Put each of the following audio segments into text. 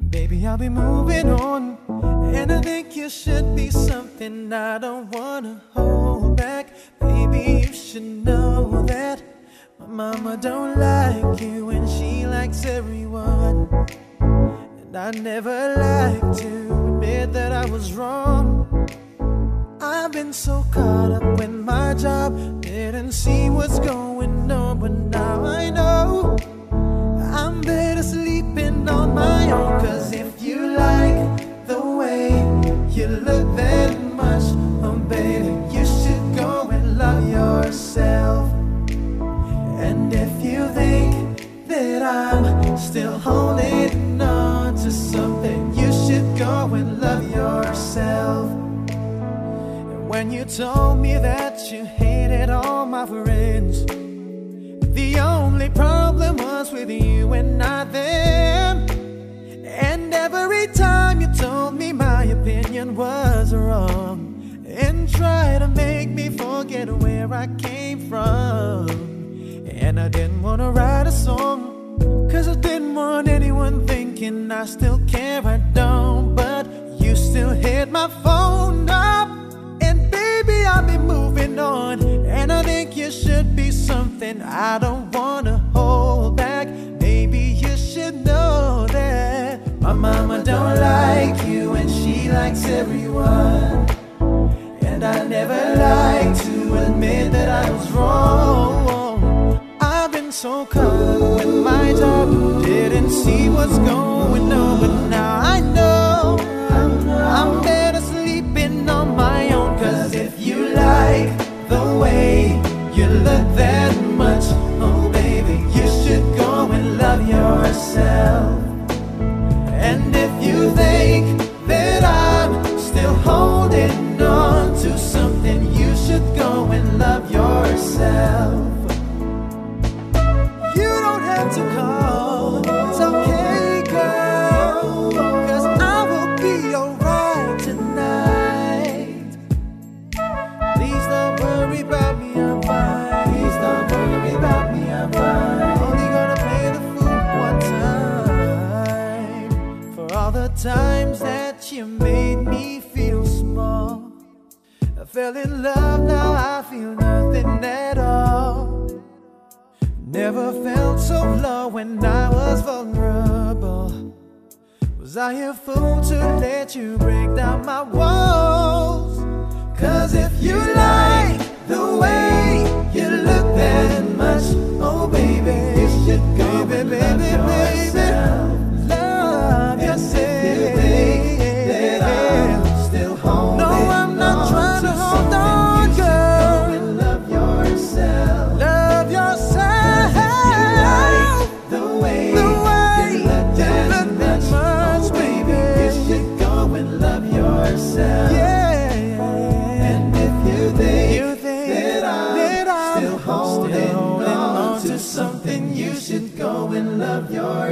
Baby, I'll be moving on. And I think you should be something I don't wanna hold back. Baby, you should know that my mama don't like you, and she likes everyone. And I never like to admit that I was wrong. I've been so caught up in my job, didn't see what's going on, but now I Still holding on to something, you should go and love yourself. And when you told me that you hated all my friends, the only problem was with you and not them. And every time you told me my opinion was wrong, and tried to make me forget where I came from. And I didn't wanna write a song, cause I didn't want anyone thinking I still care, I don't. But you still hit my phone up, and baby, I'll be moving on. And I think you should be something I don't wanna hold back. Maybe you should know that my mama don't like you, and she likes everyone. Up my job, didn't see what's going on, but now I know I'm better sleeping on my own. Cause if you like the way you look that much, oh baby, you should go and love yourself. You made me feel small. I fell in love, now I feel nothing at all. Never felt so low when I was vulnerable. Was I a fool to let you break down my walls? Cause if you like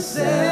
holding